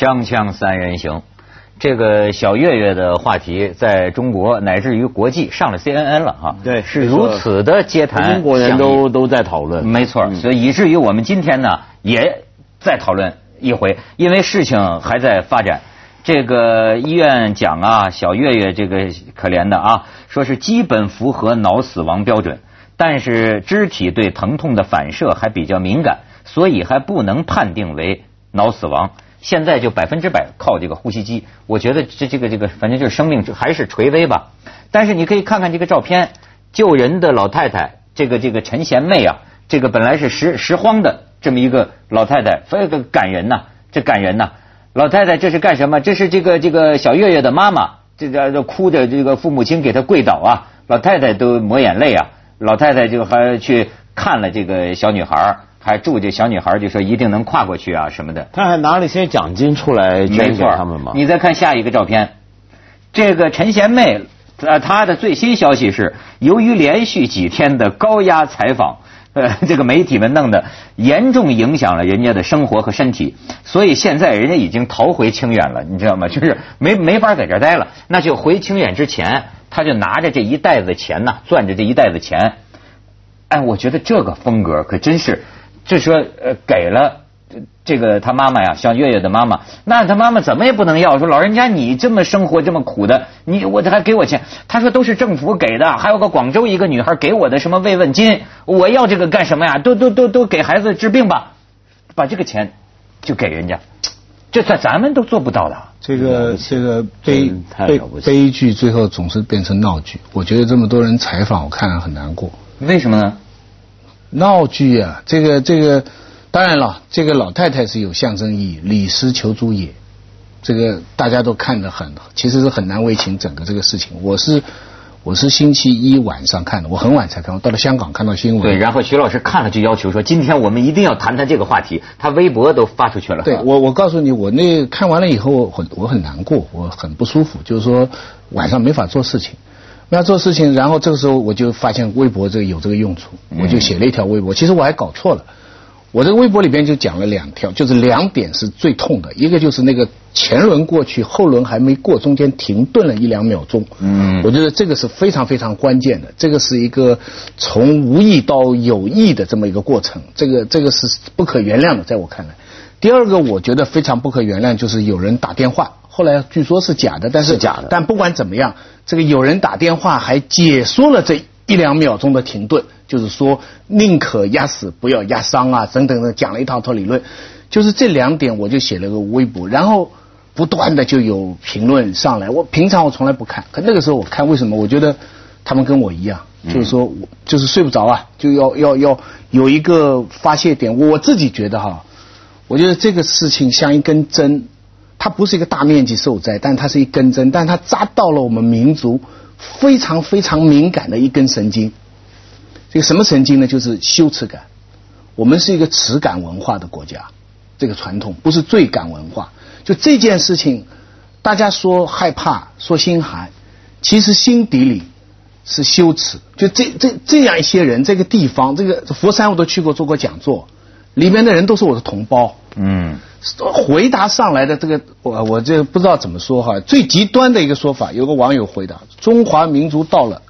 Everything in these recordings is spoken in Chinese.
锵锵三人行，这个小岳岳的话题在中国乃至于国际上了 CNN 了哈。对是如此的街谈，中国人都都在讨论。没错，所以以至于我们今天呢也在讨论一回，因为事情还在发展。这个医院讲啊，小岳岳这个可怜的啊，说是基本符合脑死亡标准，但是肢体对疼痛的反射还比较敏感，所以还不能判定为脑死亡。现在就百分之百靠这个呼吸机，我觉得这这个这个反正就是生命还是垂危吧。但是你可以看看这个照片，救人的老太太，这个这个陈贤妹啊，这个本来是拾拾荒的这么一个老太太，非常感人呐，这感人呐。老太太这是干什么？这是这个这个小月月的妈妈，这个哭着，这个父母亲给她跪倒啊，老太太都抹眼泪啊。老太太就还去看了这个小女孩，还祝这小女孩就说一定能跨过去啊什么的。他还拿了一些奖金出来捐给他们嘛。你再看下一个照片，这个陈贤妹，呃，她的最新消息是，由于连续几天的高压采访，呃，这个媒体们弄的严重影响了人家的生活和身体，所以现在人家已经逃回清远了，你知道吗？就是没没法在这儿待了，那就回清远之前，他就拿着这一袋子钱呐，攥着这一袋子钱，哎，我觉得这个风格可真是，就说呃给了这这个他妈妈呀，像月月的妈妈，那他妈妈怎么也不能要，说老人家你这么生活这么苦的，你我这还给我钱？他说都是政府给的，还有个广州一个女孩给我的什么慰问金，我要这个干什么呀？都都都都给孩子治病吧，把这个钱就给人家，这在咱们都做不到的。这个这个悲悲悲剧最后总是变成闹剧。我觉得这么多人采访，我看了很难过。为什么呢？闹剧啊，这个这个，当然了，这个老太太是有象征意义，李斯求诸也，这个大家都看得很，其实是很难为情整个这个事情。我是我是星期一晚上看的，我很晚才看，我到了香港看到新闻。对，然后徐老师看了就要求说，今天我们一定要谈谈这个话题，他微博都发出去了。对我，我告诉你，我那看完了以后，我很我很难过，我很不舒服，就是说晚上没法做事情，没法做事情。然后这个时候我就发现微博这个有这个用处，我就写了一条微博。其实我还搞错了，我这个微博里边就讲了两条，就是两点是最痛的，一个就是那个前轮过去，后轮还没过，中间停顿了一两秒钟。嗯我觉得这个是非常非常关键的，这个是一个从无意到有意的这么一个过程，这个这个是不可原谅的，在我看来。第二个，我觉得非常不可原谅，就是有人打电话，后来据说是假的，但是是假的但不管怎么样，这个有人打电话还解说了这一两秒钟的停顿，就是说宁可压死不要压伤啊，等等的，讲了一套套理论。就是这两点，我就写了个微博，然后不断的就有评论上来。我平常我从来不看，可那个时候我看，为什么？我觉得他们跟我一样，就是说我就是睡不着啊，就要要要有一个发泄点。我自己觉得哈，我觉得这个事情像一根针，它不是一个大面积受灾，但它是一根针，但它扎到了我们民族非常非常敏感的一根神经。这个什么神经呢？就是羞耻感。我们是一个耻感文化的国家，这个传统不是罪感文化。就这件事情，大家说害怕，说心寒，其实心底里是羞耻。就这这这样一些人，这个地方，这个佛山我都去过，做过讲座，里面的人都是我的同胞。嗯回答上来的这个，我我这不知道怎么说哈。最极端的一个说法，有个网友回答：中华民族到了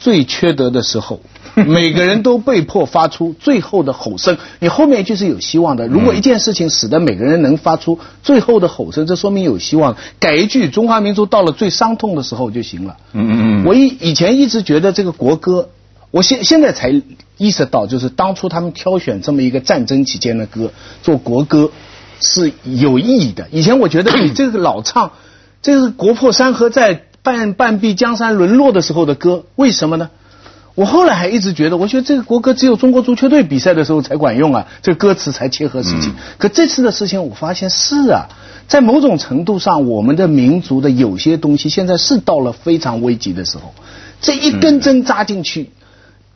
最缺德的时候，每个人都被迫发出最后的吼声。你后面一句是有希望的。如果一件事情使得每个人能发出最后的吼声，这说明有希望。改一句：中华民族到了最伤痛的时候就行了。嗯嗯嗯，我以以前一直觉得这个国歌，我现现在才意识到，就是当初他们挑选这么一个战争期间的歌做国歌是有意义的。以前我觉得你这个老唱，这是国破山河在，半半壁江山沦落的时候的歌，为什么呢？我后来还一直觉得，我觉得这个国歌只有中国足球队比赛的时候才管用啊，这个歌词才切合实际。可这次的事情，我发现是啊，在某种程度上，我们的民族的有些东西现在是到了非常危急的时候，这一根针扎进去，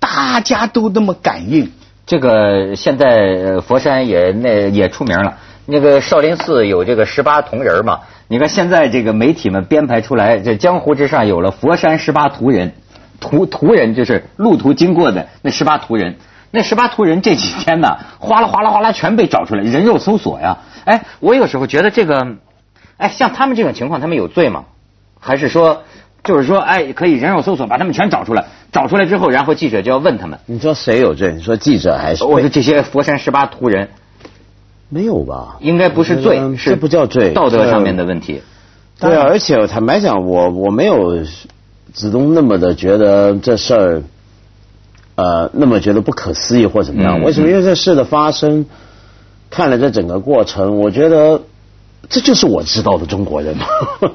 大家都那么感应。这个现在佛山也那也出名了，那个少林寺有这个十八铜人嘛。你看现在这个媒体们编排出来，这江湖之上有了佛山十八铜人，图图人就是路途经过的那十八图人。那十八图人这几天呢，哗啦哗啦哗啦全被找出来，人肉搜索呀。哎，我有时候觉得这个哎，像他们这种情况，他们有罪吗？还是说，就是说，哎，可以人肉搜索把他们全找出来，找出来之后，然后记者就要问他们。你说谁有罪？你说记者还是？我说这些佛山十八图人没有吧？应该不是罪，是这不叫罪，道德上面的问题。对啊，而且坦白讲，我我没有子东那么的觉得这事儿，呃，那么觉得不可思议或怎么样？嗯为什么？因为这事的发生，看了这整个过程，我觉得这就是我知道的中国人嘛。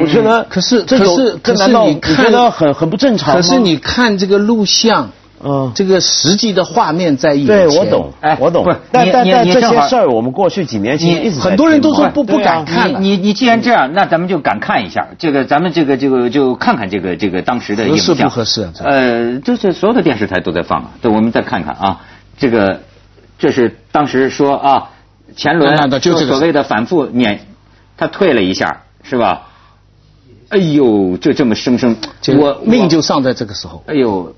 我觉得，可是这有可是可是你你看觉得很很不正常？可是你看这个录像，嗯，这个实际的画面在眼前，对我懂，哎我懂不但但但这些事儿，我们过去几年其实你一直很多人都说不不敢看了你你你既然这样，那咱们就敢看一下。这个咱们这个这个就看看这个这个当时的影像。合适不合适呃，就是所有的电视台都在放啊，对，我们再看看啊，这个这是当时说啊，前轮就这个所谓的反复碾，他退了一下，是吧？哎呦，就这么生生，我命就丧在这个时候，哎呦，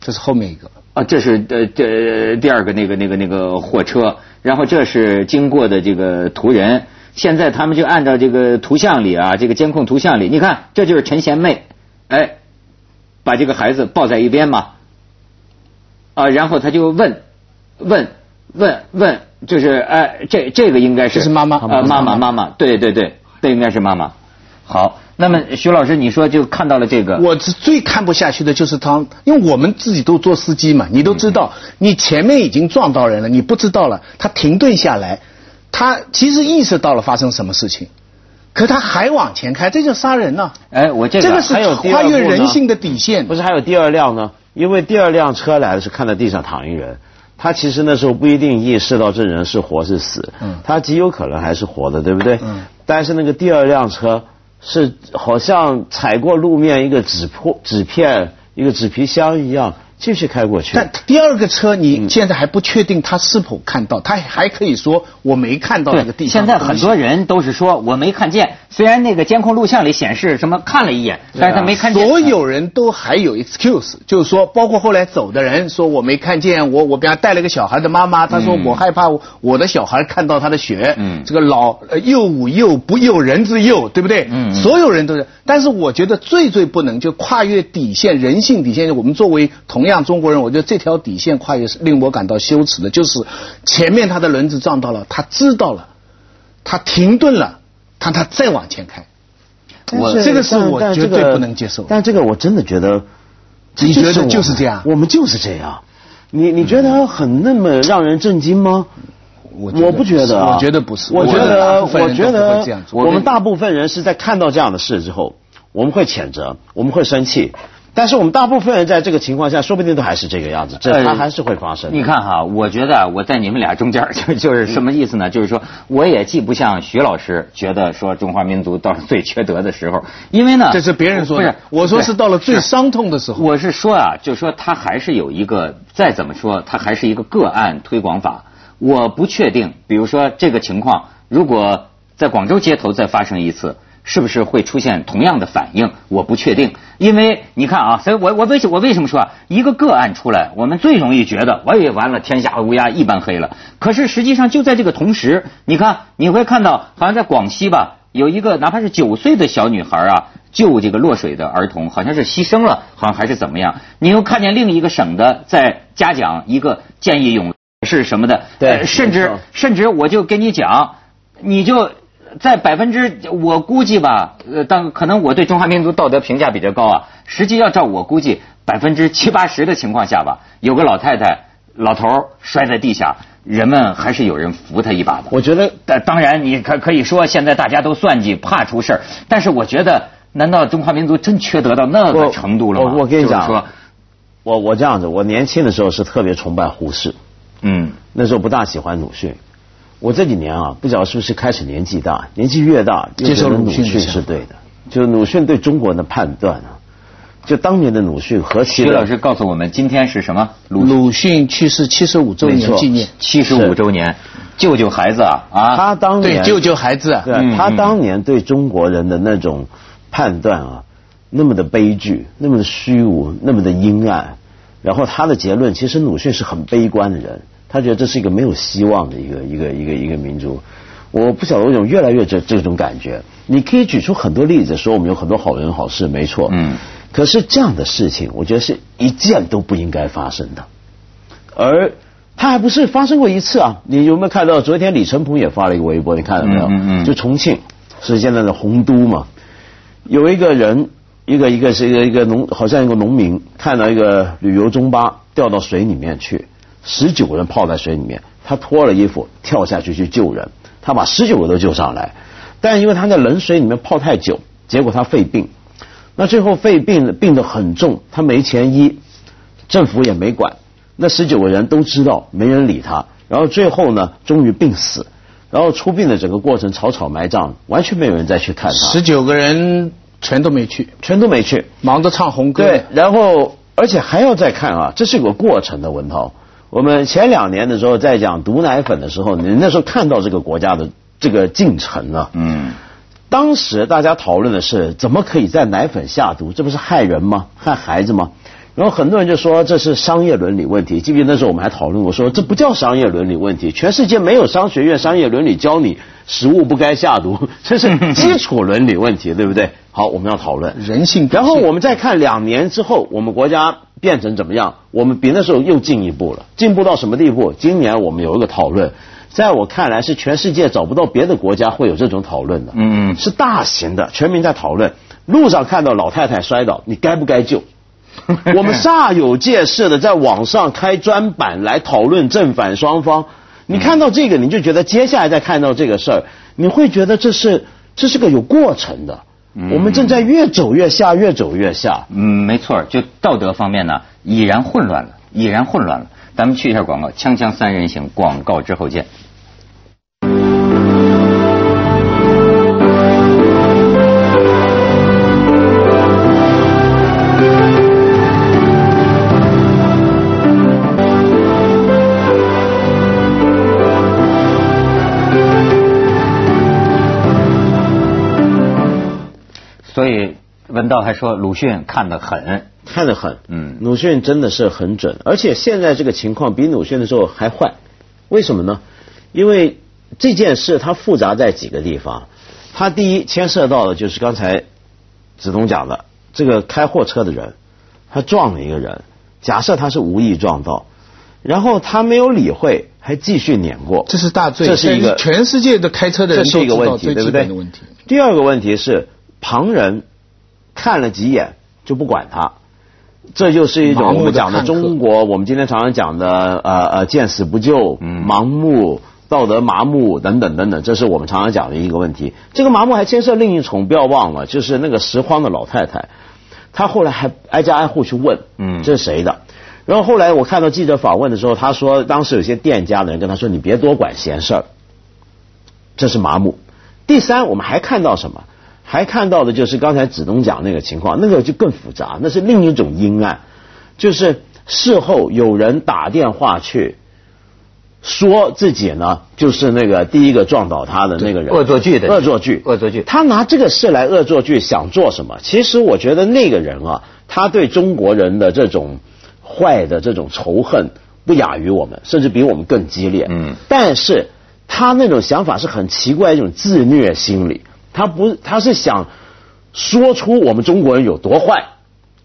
这是后面一个。啊，这是呃这第二个那个那个那个货车，然后这是经过的这个途人。现在他们就按照这个图像里啊，这个监控图像里，你看这就是陈贤妹，哎，把这个孩子抱在一边嘛，啊，然后他就问问问问，就是哎，这这个应该是这是妈妈啊，妈妈妈妈，对对对，这应该是妈妈。好，那么徐老师，你说就看到了这个，我是最看不下去的就是他，因为我们自己都做司机嘛，你都知道，你前面已经撞到人了，你不知道了，他停顿下来，他其实意识到了发生什么事情，可他还往前开，这就杀人呢、哎，我这个这个是还有越人性的底线不。是还有第二辆呢？因为第二辆车来的是看到地上躺一人，他其实那时候不一定意识到这人是活是死，嗯他极有可能还是活的，对不对？嗯但是那个第二辆车是好像踩过路面一个纸破纸片、一个纸皮箱一样，继续开过去。但第二个车，你现在还不确定他是否看到，他还可以说我没看到那个地现方现。在很多人都是说我没看见，虽然那个监控录像里显示什么看了一眼，但是他没看见。所有人都还有 excuse，就是说，包括后来走的人说我没看见，我我比方带了个小孩的妈妈，她说嗯我害怕我的小孩看到他的血，嗯这个老呃幼吾幼不幼人之幼，对不对？嗯嗯所有人都是，但是我觉得最最不能就跨越底线，人性底线。我们作为同样中国人，我觉得这条底线跨越是令我感到羞耻的，就是前面他的轮子撞到了，他知道了，他停顿了，他他再往前开。我这个是我绝对不能接受但这个我真的觉得，你觉得就是这样我们就是这样。你你觉得很那么让人震惊吗？我我不觉得啊，我觉得不是我觉得我觉得我们大部分人是在看到这样的事之后，我们会谴责，我们会生气。但是我们大部分人在这个情况下，说不定都还是这个样子，这呃它还是会发生的。你看哈，我觉得啊我在你们俩中间，就就是什么意思呢？就是说，我也既不像徐老师觉得说中华民族到了最缺德的时候，因为呢，这是别人说的不是，我说是到了最伤痛的时候。我是说啊，就说他还是有一个，再怎么说，他还是一个个案推广法。我不确定，比如说这个情况，如果在广州街头再发生一次，是不是会出现同样的反应？我不确定，因为你看啊，所以我我为什我为什么说啊，一个个案出来，我们最容易觉得，哎完了，天下乌鸦一般黑了。可是实际上就在这个同时，你看你会看到，好像在广西吧，有一个哪怕是九岁的小女孩啊，救这个落水的儿童，好像是牺牲了，好像还是怎么样？你又看见另一个省的在嘉奖一个见义勇是什么的，对呃甚至甚至我就跟你讲，你就在百分之我估计吧，呃，当可能我对中华民族道德评价比较高啊，实际要照我估计百分之七八十的情况下吧，有个老太太、老头儿摔在地下，人们还是有人扶他一把的。我觉得但当然，你可可以说现在大家都算计，怕出事儿。但是我觉得，难道中华民族真缺德到那个程度了吗？我我跟你讲说，我我这样子，我年轻的时候是特别崇拜胡适，嗯，那时候不大喜欢鲁迅。我这几年啊，不知道是不是开始年纪大，年纪越大，接受鲁迅是对的。就鲁迅对中国人的判断啊，就当年的鲁迅何其徐老师告诉我们，今天是什么？鲁鲁迅去世七十五周没错年纪念，七十五周年，救救孩子啊！啊，他当年对救救孩子啊。对、他当年对中国人的那种判断啊，那么的悲剧，那么的虚无，那么的阴暗。然后他的结论，其实鲁迅是很悲观的人，他觉得这是一个没有希望的一个一个一个一个民族。我不晓得为什么越来越这这种感觉。你可以举出很多例子，说我们有很多好人好事，没错。嗯。可是这样的事情，我觉得是一件都不应该发生的。而他还不是发生过一次啊？你有没有看到昨天李承鹏也发了一个微博？你看到没有？嗯嗯。就重庆是现在的洪都嘛，有一个人，一个一个是一个一个农，好像一个农民，看到一个旅游中巴掉到水里面去，十九个人泡在水里面，他脱了衣服跳下去去救人，他把十九个都救上来，但因为他在冷水里面泡太久，结果他肺病。那最后肺病病得很重，他没钱医，政府也没管，那十九个人都知道，没人理他，然后最后呢，终于病死，然后出殡的整个过程草草埋葬，完全没有人再去看他。十九个人全都没去，全都没去，忙着唱红歌。对，然后而且还要再看啊，这是有个过程的。文涛，我们前两年的时候在讲毒奶粉的时候，你那时候看到这个国家的这个进程啊，嗯。当时大家讨论的是怎么可以在奶粉下毒，这不是害人吗？害孩子吗？然后很多人就说这是商业伦理问题。记不记得那时候我们还讨论过，说这不叫商业伦理问题，全世界没有商学院商业伦理教你食物不该下毒，这是 基础伦理问题，对不对？好，我们要讨论人性。然后我们再看两年之后，我们国家变成怎么样？我们比那时候又进一步了，进步到什么地步？今年我们有一个讨论。在我看来，是全世界找不到别的国家会有这种讨论的。嗯，是大型的，全民在讨论。路上看到老太太摔倒，你该不该救？我们煞有介事的在网上开专版来讨论正反双方。你看到这个，你就觉得接下来再看到这个事儿，你会觉得这是这是个有过程的。我们正在越走越下，越走越下。嗯，没错，就道德方面呢，已然混乱了，已然混乱了。咱们去一下广告，锵锵三人行，广告之后见。文道还说鲁迅看得很。看得很，嗯，鲁迅真的是很准，而且现在这个情况比鲁迅的时候还坏，为什么呢？因为这件事它复杂在几个地方，它第一牵涉到的就是刚才子东讲的，这个开货车的人他撞了一个人，假设他是无意撞到，然后他没有理会，还继续碾过，这是大罪，这是一个全世界的开车的人这是一个问题，对不对？第二个问题是旁人看了几眼就不管他。这就是一种我们讲的中国，我们今天常常讲的呃呃见死不救、盲目、道德麻木等等等等，这是我们常常讲的一个问题。这个麻木还牵涉另一重，不要忘了，就是那个拾荒的老太太，她后来还挨家挨户去问，嗯，这是谁的？然后后来我看到记者访问的时候，他说当时有些店家的人跟他说：“你别多管闲事儿。”这是麻木。第三，我们还看到什么？还看到的就是刚才子东讲那个情况，那个就更复杂，那是另一种阴暗，就是事后有人打电话去说自己呢，就是那个第一个撞倒他的那个人，恶作剧的恶作剧，恶作剧。他拿这个事来恶作剧，想做什么？其实我觉得那个人啊，他对中国人的这种坏的这种仇恨不亚于我们，甚至比我们更激烈。嗯，但是他那种想法是很奇怪一种自虐心理。他不，他是想说出我们中国人有多坏，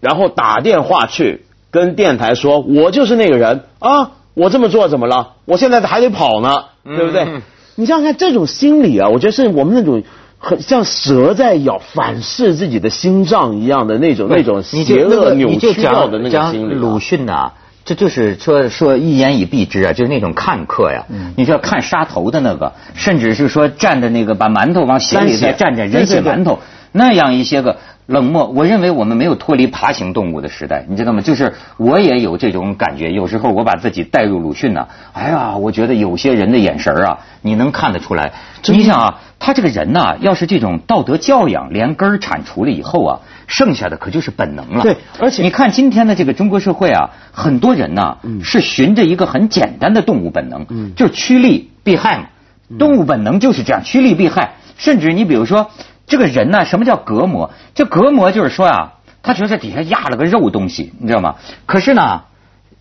然后打电话去跟电台说，我就是那个人啊，我这么做怎么了？我现在还得跑呢，对不对？你想想看，这种心理啊，我觉得是我们那种很像蛇在咬，反噬自己的心脏一样的那种那种邪恶扭曲掉的那个心理。鲁迅呐。这就是说说一言以蔽之啊，就是那种看客呀。你就要看杀头的那个，甚至是说蘸着那个把馒头往血里再蘸蘸人血馒头，那样一些个冷漠。我认为我们没有脱离爬行动物的时代，你知道吗？就是我也有这种感觉。有时候我把自己带入鲁迅呢，哎呀，我觉得有些人的眼神啊，你能看得出来。你想啊，他这个人呐，要是这种道德教养连根儿铲除了以后啊。剩下的可就是本能了。对，而且你看今天的这个中国社会啊，很多人呢是循着一个很简单的动物本能，就是趋利避害嘛。动物本能就是这样，趋利避害。甚至你比如说，这个人呢，什么叫隔膜？这隔膜就是说啊，他觉得底下压了个肉东西，你知道吗？可是呢，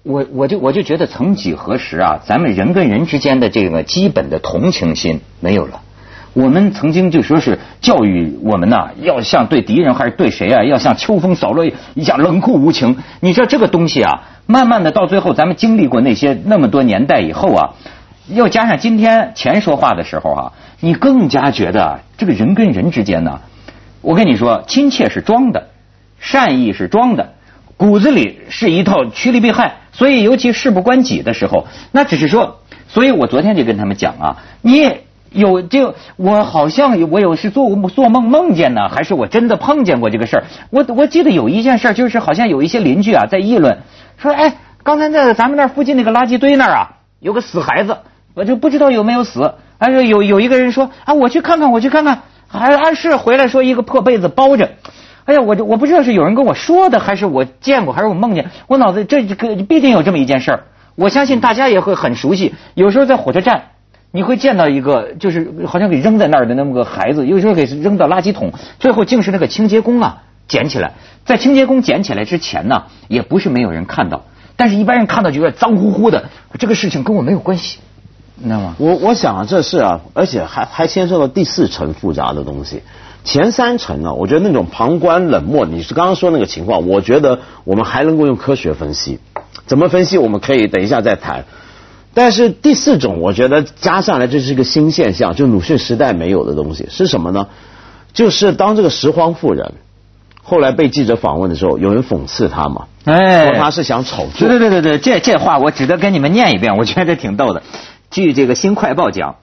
我我就我就觉得，曾几何时啊，咱们人跟人之间的这个基本的同情心没有了。我们曾经就说是教育我们呐，要像对敌人还是对谁啊，要像秋风扫落叶一样冷酷无情。你说这个东西啊，慢慢的到最后，咱们经历过那些那么多年代以后啊，又加上今天钱说话的时候啊，你更加觉得这个人跟人之间呢，我跟你说，亲切是装的，善意是装的，骨子里是一套趋利避害。所以尤其事不关己的时候，那只是说，所以我昨天就跟他们讲啊，你。有就我好像我有是做做梦梦见呢，还是我真的碰见过这个事儿？我我记得有一件事，就是好像有一些邻居啊在议论，说哎，刚才在咱们那附近那个垃圾堆那儿啊，有个死孩子，我就不知道有没有死。还是有有一个人说啊，我去看看，我去看看，还还是回来说一个破被子包着。哎呀，我就我不知道是有人跟我说的，还是我见过，还是我梦见。我脑子这个必定有这么一件事儿，我相信大家也会很熟悉。有时候在火车站。你会见到一个，就是好像给扔在那儿的那么个孩子，有时候给扔到垃圾桶，最后竟是那个清洁工啊捡起来。在清洁工捡起来之前呢，也不是没有人看到，但是一般人看到就有点脏乎乎的。这个事情跟我没有关系，你知道吗？我我想啊，这是啊，而且还还牵涉到第四层复杂的东西。前三层呢，我觉得那种旁观冷漠，你是刚刚说那个情况，我觉得我们还能够用科学分析。怎么分析？我们可以等一下再谈。但是第四种，我觉得加上来这是一个新现象，就鲁迅时代没有的东西是什么呢？就是当这个拾荒妇人后来被记者访问的时候，有人讽刺他嘛，哎，说他是想炒作。对对对对对，这这话我值得跟你们念一遍，我觉得挺逗的。据这个《新快报》讲，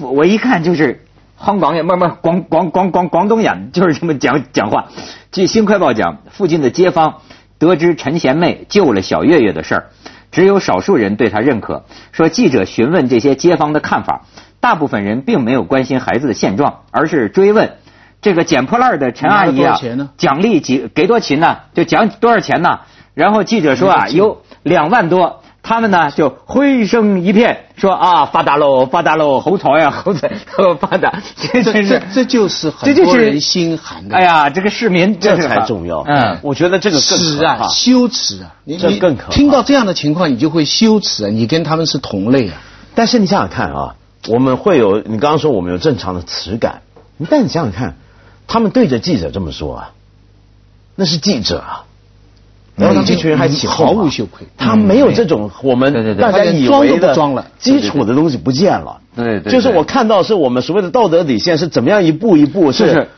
我一看就是香港也慢慢广广广广广东人就是这么讲讲话。据《新快报》讲，附近的街坊得知陈贤妹救了小月月的事儿。只有少数人对她认可。说记者询问这些街坊的看法，大部分人并没有关心孩子的现状，而是追问这个捡破烂的陈阿姨啊，奖励几给多钱呢？就奖多少钱呢？然后记者说啊，有两万多。他们呢就欢声一片，说啊发达喽，发达喽，猴草呀，猴子 发达，这这这就是很多人心寒的。哎呀，这个市民这才重要。嗯，我觉得这个耻啊，羞耻啊！你你听到这样的情况，你就会羞耻啊！你跟他们是同类啊。但是你想想看啊，我们会有你刚刚说我们有正常的耻感，但你想想看，他们对着记者这么说啊，那是记者啊。然后他这群人还起毫无羞愧，他没有这种我们大家以为的装了。基础的东西不见了。对对，就是我看到是我们所谓的道德底线是怎么样一步一步是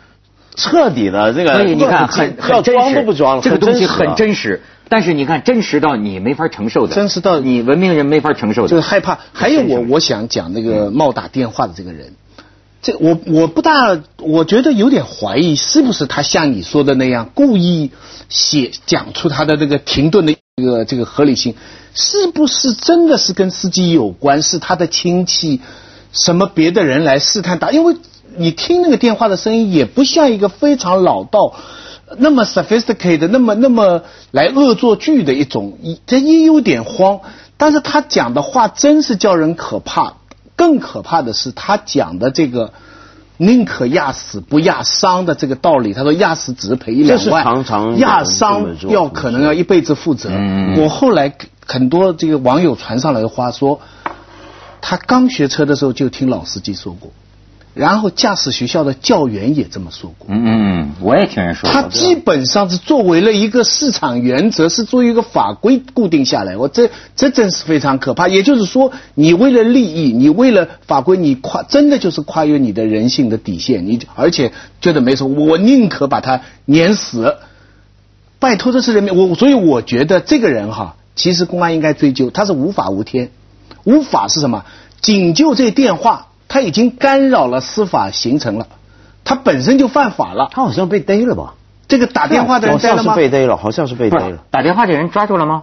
彻底的这个。所以你看很很真实，不装这个东西很真实。但是你看真实到你没法承受的，真实到你文明人没法承受的，就是害怕。还有我我想讲那个冒打电话的这个人。这我我不大，我觉得有点怀疑，是不是他像你说的那样故意写讲出他的那个停顿的这个这个合理性，是不是真的是跟司机有关？是他的亲戚什么别的人来试探他？因为你听那个电话的声音，也不像一个非常老道、那么 sophisticated、那么那么来恶作剧的一种，这也有点慌。但是他讲的话真是叫人可怕。更可怕的是，他讲的这个宁可压死不压伤的这个道理。他说压死只是赔一两万，常常压伤要可能要一辈子负责。我后来很多这个网友传上来的话说，他刚学车的时候就听老司机说过。然后驾驶学校的教员也这么说过。嗯嗯，我也听人说。他基本上是作为了一个市场原则，是作为一个法规固定下来。我这这真是非常可怕。也就是说，你为了利益，你为了法规，你跨真的就是跨越你的人性的底线。你而且觉得没错，我宁可把他碾死。拜托这是人民，我所以我觉得这个人哈，其实公安应该追究，他是无法无天。无法是什么？仅就这电话。他已经干扰了司法行程了，他本身就犯法了。他好像被逮了吧？这个打电话的人逮了吗？好像是被逮了，好像是被逮了。打电话这人抓住了吗？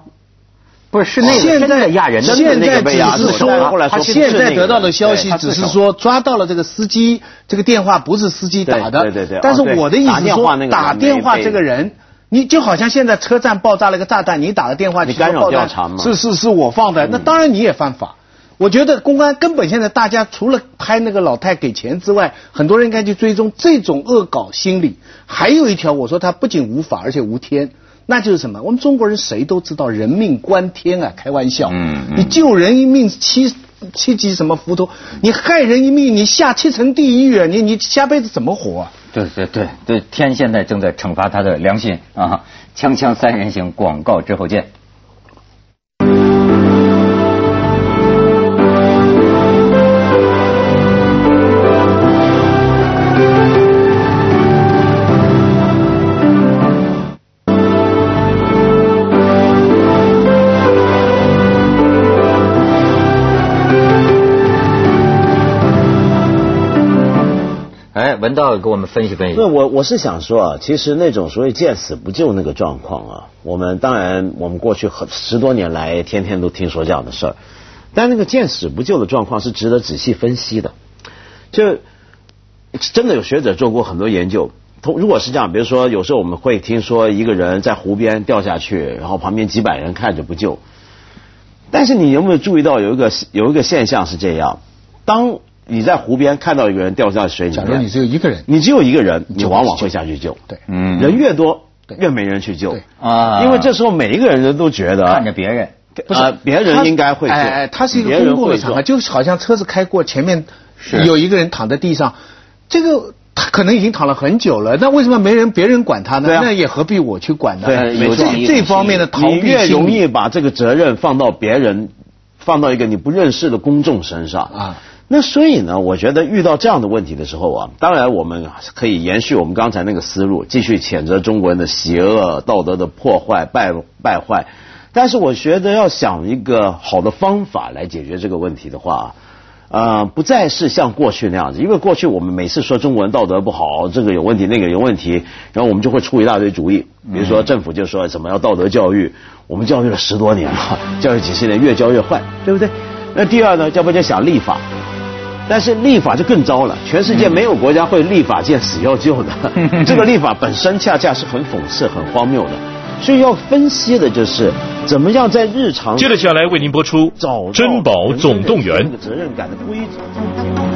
不是，是那个真的压人，现在只是说，他现在得到的消息只是说抓到了这个司机，这个电话不是司机打的。对对对。但是我的意思说，打电话这个人，你就好像现在车站爆炸了个炸弹，你打个电话，你干扰调查吗是是是我放的，那当然你也犯法。我觉得公安根本现在大家除了拍那个老太给钱之外，很多人应该去追踪这种恶搞心理。还有一条，我说他不仅无法，而且无天，那就是什么？我们中国人谁都知道人命关天啊，开玩笑。嗯嗯。你救人一命七七级什么浮屠，你害人一命，你下七层地狱啊，你你下辈子怎么活？对对对对，天现在正在惩罚他的良心啊！锵锵三人行，广告之后见。文道给我们分析分析。那我我是想说啊，其实那种所谓见死不救那个状况啊，我们当然我们过去很十多年来天天都听说这样的事儿，但那个见死不救的状况是值得仔细分析的。就真的有学者做过很多研究，同如果是这样，比如说有时候我们会听说一个人在湖边掉下去，然后旁边几百人看着不救，但是你有没有注意到有一个有一个现象是这样，当。你在湖边看到一个人掉下水里面，假如你只有一个人，你只有一个人，你往往会下去救。对，嗯，人越多，越没人去救。啊，因为这时候每一个人人都觉得看着别人，不是别人应该会救。哎哎，他是一个公共的场合，就好像车子开过前面，有一个人躺在地上，这个他可能已经躺了很久了，那为什么没人别人管他呢？那也何必我去管呢？对，有这这方面的逃避你越容易把这个责任放到别人，放到一个你不认识的公众身上啊。那所以呢，我觉得遇到这样的问题的时候啊，当然我们可以延续我们刚才那个思路，继续谴责中国人的邪恶、道德的破坏、败败坏。但是我觉得要想一个好的方法来解决这个问题的话，呃，不再是像过去那样子，因为过去我们每次说中国人道德不好，这个有问题，那个有问题，然后我们就会出一大堆主意，比如说政府就说什么要道德教育，我们教育了十多年了，教育几十年，越教越坏，对不对？那第二呢，要不就想立法。但是立法就更糟了，全世界没有国家会立法见死要救的，这个立法本身恰恰是很讽刺、很荒谬的，所以要分析的就是怎么样在日常。接着下来为您播出《珍宝总动员》。责任感的规则。